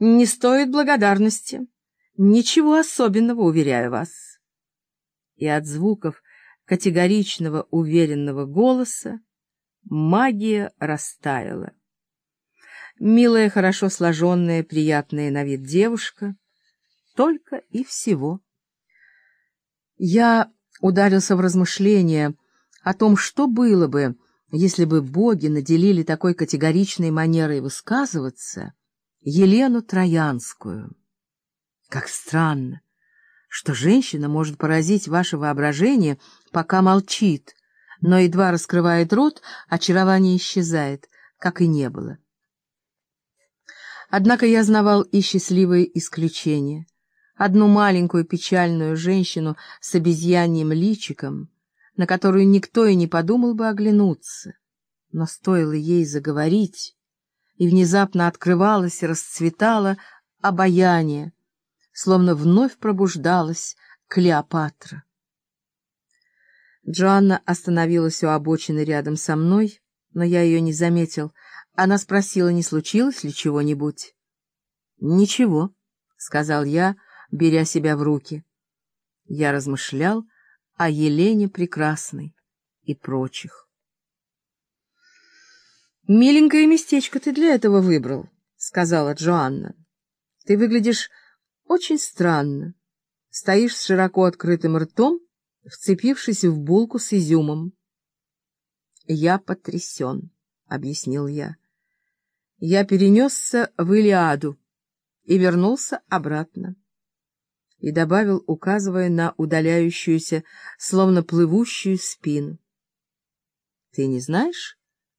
Не стоит благодарности. Ничего особенного, уверяю вас. И от звуков категоричного, уверенного голоса магия растаяла. Милая, хорошо сложенная, приятная на вид девушка. Только и всего. Я ударился в размышления о том, что было бы, если бы боги наделили такой категоричной манерой высказываться Елену Троянскую. Как странно, что женщина может поразить ваше воображение, пока молчит, но едва раскрывает рот, очарование исчезает, как и не было. Однако я знавал и счастливые исключения. Одну маленькую печальную женщину с обезьяньим личиком, на которую никто и не подумал бы оглянуться. Но стоило ей заговорить, и внезапно открывалось и расцветало обаяние, словно вновь пробуждалась Клеопатра. Джоанна остановилась у обочины рядом со мной, но я ее не заметил — она спросила, не случилось ли чего-нибудь. «Ничего», — сказал я, беря себя в руки. Я размышлял о Елене Прекрасной и прочих. «Миленькое местечко ты для этого выбрал», — сказала Джоанна. «Ты выглядишь очень странно. Стоишь с широко открытым ртом, вцепившись в булку с изюмом». «Я потрясен», — объяснил я я перенесся в Илиаду и вернулся обратно. И добавил, указывая на удаляющуюся, словно плывущую спину. — Ты не знаешь,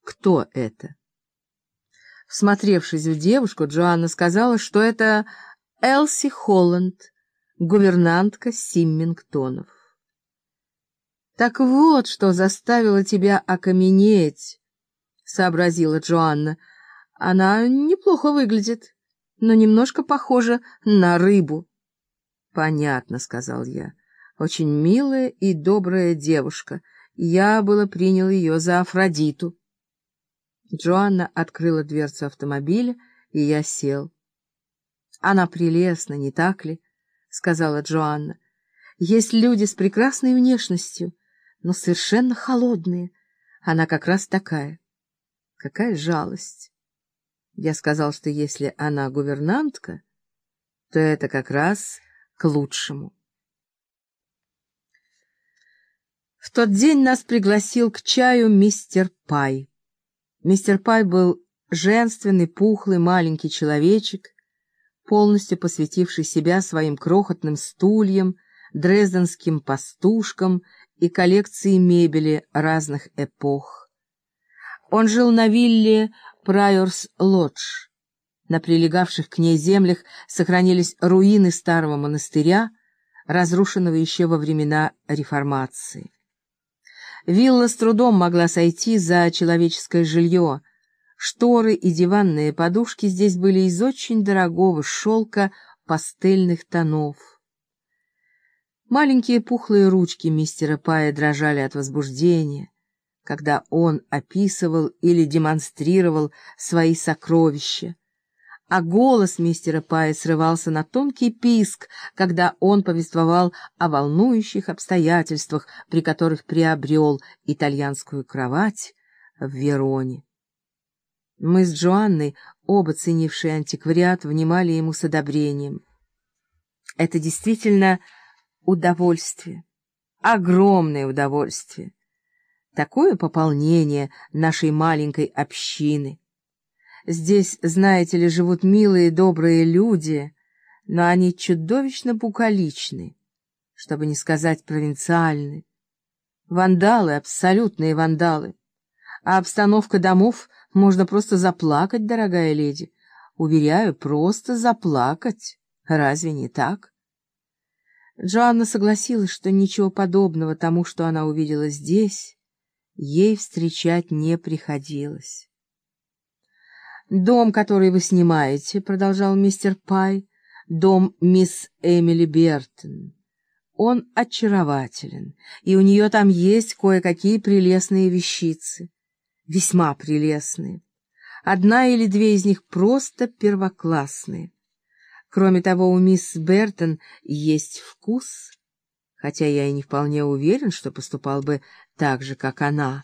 кто это? Всмотревшись в девушку, Джоанна сказала, что это Элси Холланд, гувернантка Симмингтонов. — Так вот, что заставило тебя окаменеть, — сообразила Джоанна, — она неплохо выглядит, но немножко похожа на рыбу. — Понятно, — сказал я. Очень милая и добрая девушка. Я было принял ее за Афродиту. Джоанна открыла дверцу автомобиля, и я сел. — Она прелестна, не так ли? — сказала Джоанна. — Есть люди с прекрасной внешностью, но совершенно холодные. Она как раз такая. Какая жалость! Я сказал, что если она гувернантка, то это как раз к лучшему. В тот день нас пригласил к чаю мистер Пай. Мистер Пай был женственный, пухлый, маленький человечек, полностью посвятивший себя своим крохотным стульям, дрезденским пастушкам и коллекции мебели разных эпох. Он жил на вилле Прайорс-Лодж. На прилегавших к ней землях сохранились руины старого монастыря, разрушенного еще во времена реформации. Вилла с трудом могла сойти за человеческое жилье. Шторы и диванные подушки здесь были из очень дорогого шелка пастельных тонов. Маленькие пухлые ручки мистера Пая дрожали от возбуждения когда он описывал или демонстрировал свои сокровища. А голос мистера Пая срывался на тонкий писк, когда он повествовал о волнующих обстоятельствах, при которых приобрел итальянскую кровать в Вероне. Мы с Джоанной, оба ценившие антиквариат, внимали ему с одобрением. Это действительно удовольствие, огромное удовольствие такое пополнение нашей маленькой общины. Здесь, знаете ли, живут милые добрые люди, но они чудовищно букаличны, чтобы не сказать провинциальны. Вандалы, абсолютные вандалы. А обстановка домов можно просто заплакать, дорогая леди. Уверяю, просто заплакать. Разве не так? Джоанна согласилась, что ничего подобного тому, что она увидела здесь, ей встречать не приходилось. «Дом, который вы снимаете, — продолжал мистер Пай, — дом мисс Эмили Бертон. Он очарователен, и у нее там есть кое-какие прелестные вещицы. Весьма прелестные. Одна или две из них просто первоклассные. Кроме того, у мисс Бертон есть вкус, хотя я и не вполне уверен, что поступал бы так же, как она.